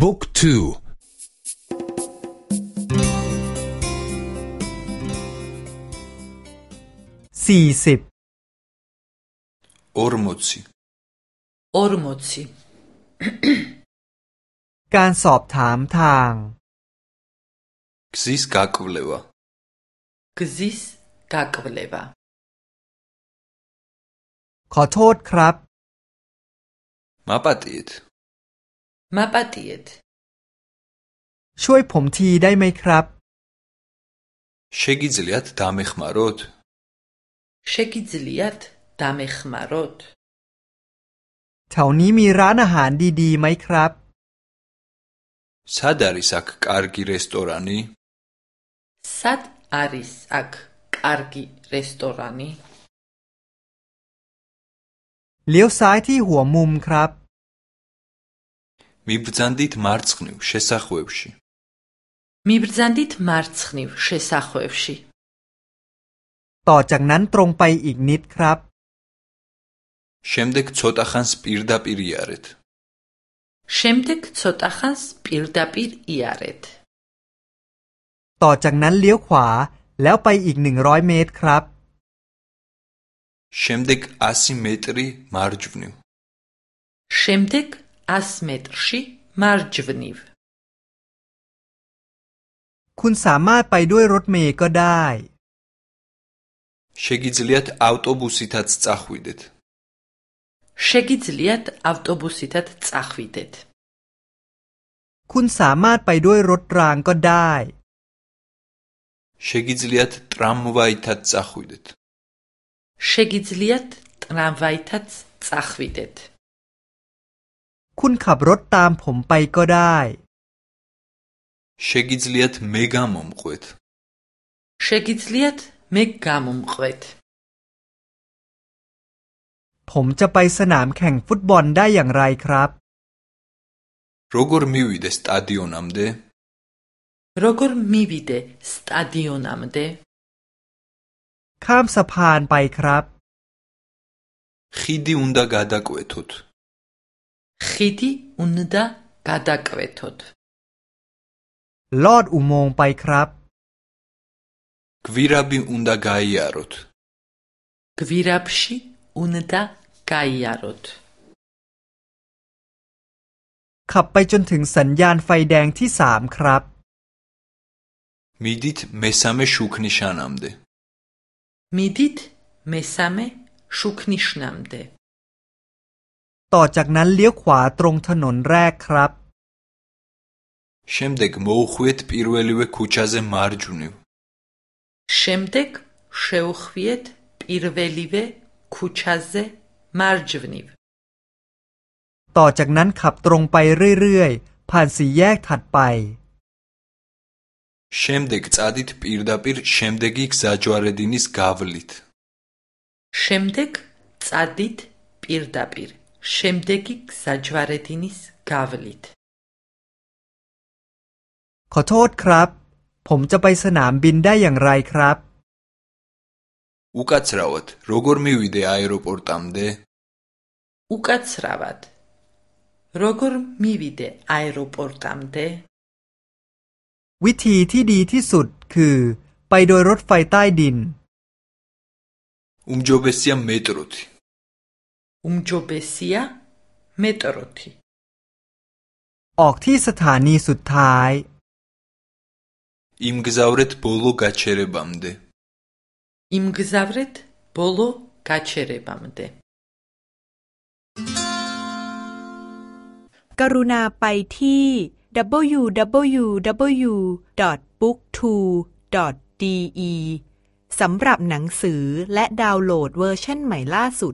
บุ๊กทูสี่สิบออร์มตซีออร์มตซีการสอบถามทางกซิสกากเลวากซิสกากเลวา ขอโทษครับ มาปฏิทมาปาเตียดช่วยผมทีได้ไหมครับเชกิซเลียตดามิขมารอดเชกิซเลียตดามิขมารอดแถวนี้มีร้านอาหารดี ๆ ไหมครับซาดาริสักอาร์กิรีสตอรานีซาดอาริสักอาร์กิรีสตอรานีเลี้ยวซ้ายที่หัวมุมครับ მიბრძანდით მარცხნივ შესახვევში. მიბრძანდით მარცხნივ შესახვევში. ტოჯაგნან ტრონგპაი იქ ნიტ კრაბ. შემდეგ ცოტა ხანს პირდაპირი არეთ. შემდეგ ცოტა ხანს პირდაპირ იარეთ. ტოჯაგნან ლიო ხვა, ლაო პაი იქ 100 მეტ კრაბ. შემდეგ 100 მეტრი მარჯვნივ. შემდეგ 100 მეტრში მარჯვნივ. კუნ სამართ პაი დუე როთ მე კო დაი. შეგიძლიათ ავტობუსითაც წახვიდეთ. შეგიძლიათ ავტობუსითაც წახვიდეთ. კუნ სამართ პაი დუე როთ რან კო დაი. შეგიძლიათ ტრამვაითაც წახვიდეთ. შეგიძლიათ ტრამვაითაც წახვიდეთ. คุณขับรถตามผมไปก็ได้ შ ე გ ი ძ ლ ი ต თ მე გ ა მ ო მ ყ ვ ე เ შ กิ ი เล ი ა თ მე გამომყვეთ. ผมจะไปสนามแข่งฟุตบอลได้อย่างไรครับ როგორ ิ ი ვ ი დ ე სტადიონამდე? როგორ მ ი ვ ი დ สตาดิโอนัมเด ข้ามสะพานไปครับ ხიდი უნდა გ ა დ ა კ เ ე ทุต ხიდი უნდა გადაკვეთოთ. ลอดอุโมงค์ไปครับ გვირაბი უნდა გაიაროთ. გვირაბში უნდა გაიაროთ. ขับไปจนถึงสัญญาณไฟแดงที่สามครับ მიდით მესამე შუქნიშანამდე. მიდით მესამე შუქნიშნამდე. ต่อจากนั้นเลี้ยวขวาตรงถนนแรกครับเชมเด็กโมฮุเอตปิรเวลิเวคูชาเซมาร์จูนิวเชมเด็กเชอฮุเอตปิรเวลิเวคูชาเซมาร์จูนิวต่อจากนั้นขับตรงไปเรื่อยๆผ่านสี่แยกถัดไปเชมเด็กจะดิทปิรดาปิรเชมเด็กอีกซาจูอาร์ดินิสกาวลิตเชมเด็กจะดิทปิรดาปิรช შ ე მ დ ე ก ი გ ზ ა ჯ ว ა რ ე დ ი ნ ი ს გ ა วลิตขอโทษครับ ผมจะไปสนามบินได้อย่างไรครับอุกัตสราวดโรกอร์มีวิเดอไอโรปอร์ตัมเดอุกัตสราวดโรกอร์มีวิเดอไอโรปอร์ตัมเดวิธีที่ดีที่สุดคือไปโดยรถไฟใต้ดินอุมจอบเซียมเมโทรทีอุมจเเซียมตรอทีออกที่สถานีสุดท้ายอิมกซาวเรตโปโลกาเชเรบัมเดอิมกซาวเรตโปโลกาเชเรบัมเดกรุณาไปที่ w w w b o o k t o d e สำหรับหนังสือและดาวน์โหลดเวอร์ชันใหม่ล่าสุด